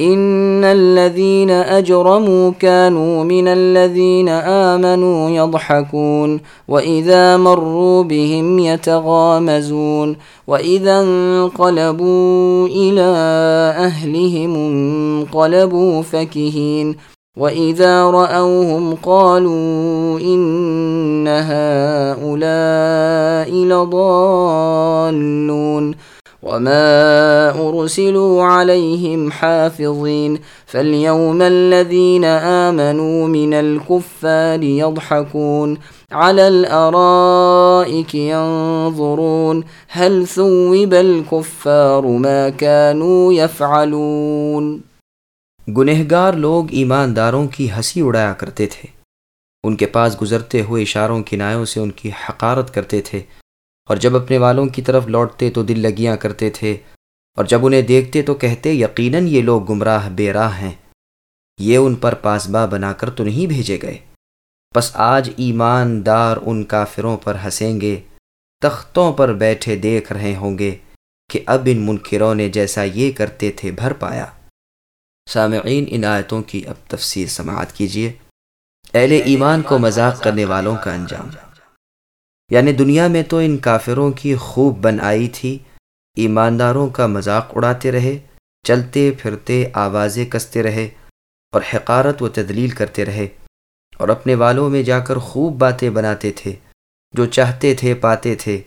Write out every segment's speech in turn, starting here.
ان الذين اجرموا كانوا من الذين امنوا يضحكون واذا مروا بهم يتغامزون واذا انقلبوا الى اهلهم انقلبوا فكهين واذا راوهم قالوا ان هؤلاء لضالون وما ارسلوا عليهم حافظين فاليوم الذين امنوا من الكفار يضحكون على الارائك ينظرون هل ثوب الكفار ما كانوا يفعلون گنہگار لوگ ایمانداروں کی ہنسی اڑایا کرتے تھے۔ ان کے پاس گزرتے ہوئے اشاروں کنایوں سے ان کی حقارت کرتے تھے۔ اور جب اپنے والوں کی طرف لوٹتے تو دل لگیاں کرتے تھے، اور جب انہیں دیکھتے تو کہتے، یقیناً یہ لوگ گمراہ بے راہ ہیں۔ یہ ان پر پاسبا بنا کر تو نہیں بھیجے گئے۔ بس آج ایماندار ان کافروں پر ہنسیں گے، تختوں پر بیٹھے دیکھ رہے ہوں گے کہ اب ان منکروں نے جیسا یہ کرتے تھے بھر پایا۔ سامعین، ان آیتوں کی اب تفسیر سماعت کیجیے۔ اہل ایمان کو مذاق کرنے والوں کا انجام۔ یعنی دنیا میں تو ان کافروں کی خوب بن آئی تھی، ایمانداروں کا مذاق اڑاتے رہے، چلتے پھرتے آوازیں کستے رہے اور حقارت و تدلیل کرتے رہے اور اپنے والوں میں جا کر خوب باتیں بناتے تھے، جو چاہتے تھے پاتے تھے۔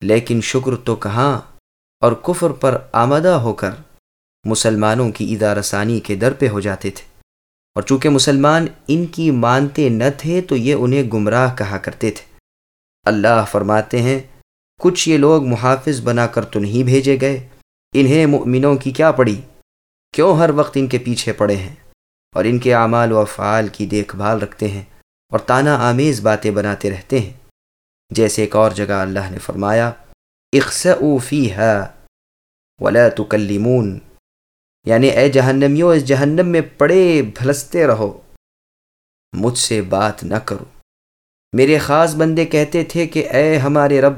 لیکن شکر تو کہاں اور کفر پر آمدہ ہو کر مسلمانوں کی ادارسانی کے در پہ ہو جاتے تھے۔ اور چونکہ مسلمان ان کی مانتے نہ تھے، تو یہ انہیں گمراہ کہا کرتے تھے۔ اللہ فرماتے ہیں، کچھ یہ لوگ محافظ بنا کر تو نہیں بھیجے گئے۔ انہیں مؤمنوں کی کیا پڑی؟ کیوں ہر وقت ان کے پیچھے پڑے ہیں؟ اور ان کے اعمال و افعال کی دیکھ بھال رکھتے ہیں اور تانا آمیز باتیں بناتے رہتے ہیں۔ جیسے ایک اور جگہ اللہ نے فرمایا اقس فی ہے ولا تکلیمون یعنی اے جہنمیوں، اس جہنم میں پڑے، بھلستے رہو۔ مجھ سے بات نہ کرو۔ میرے خاص بندے کہتے تھے کہ اے ہمارے رب،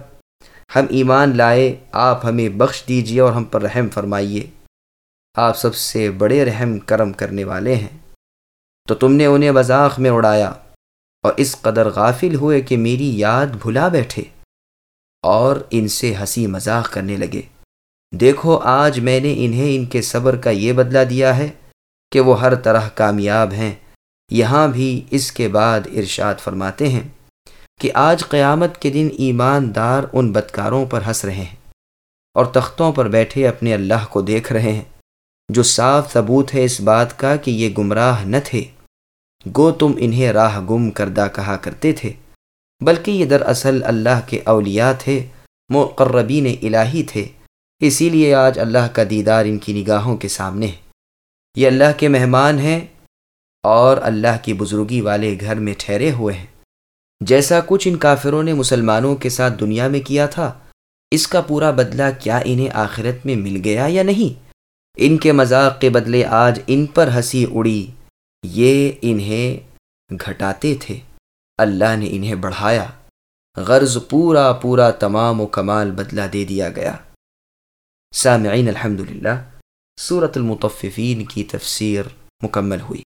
ہم ایمان لائے، آپ ہمیں بخش دیجیے اور ہم پر رحم فرمائیے۔ آپ سب سے بڑے رحم کرم کرنے والے ہیں۔ تو تم نے انہیں مذاق میں اڑایا اور اس قدر غافل ہوئے کہ میری یاد بھلا بیٹھے اور ان سے ہنسی مذاق کرنے لگے۔ دیکھو، آج میں نے انہیں ان کے صبر کا یہ بدلہ دیا ہے کہ وہ ہر طرح کامیاب ہیں۔ یہاں بھی اس کے بعد ارشاد فرماتے ہیں۔ کہ آج قیامت کے دن ایماندار ان بدکاروں پر ہنس رہے ہیں اور تختوں پر بیٹھے اپنے اللہ کو دیکھ رہے ہیں جو صاف ثبوت ہے اس بات کا کہ یہ گمراہ نہ تھے۔ گو تم انہیں راہ گم کردہ کہا کرتے تھے، بلکہ یہ دراصل اللہ کے اولیاء تھے، مقربین الہی تھے۔ اسی لیے آج اللہ کا دیدار ان کی نگاہوں کے سامنے ہے۔ یہ اللہ کے مہمان ہیں اور اللہ کی بزرگی والے گھر میں ٹھہرے ہوئے ہیں۔ جیسا کچھ ان کافروں نے مسلمانوں کے ساتھ دنیا میں کیا تھا، اس کا پورا بدلہ کیا انہیں آخرت میں مل گیا یا نہیں؟ ان کے مذاق کے بدلے آج ان پر ہنسی اڑی، یہ انہیں گھٹاتے تھے۔ اللہ نے انہیں بڑھایا۔ غرض پورا پورا تمام و کمال بدلہ دے دیا گیا۔ سامعین الحمد للہ صورت المطففین کی تفسیر مکمل ہوئی۔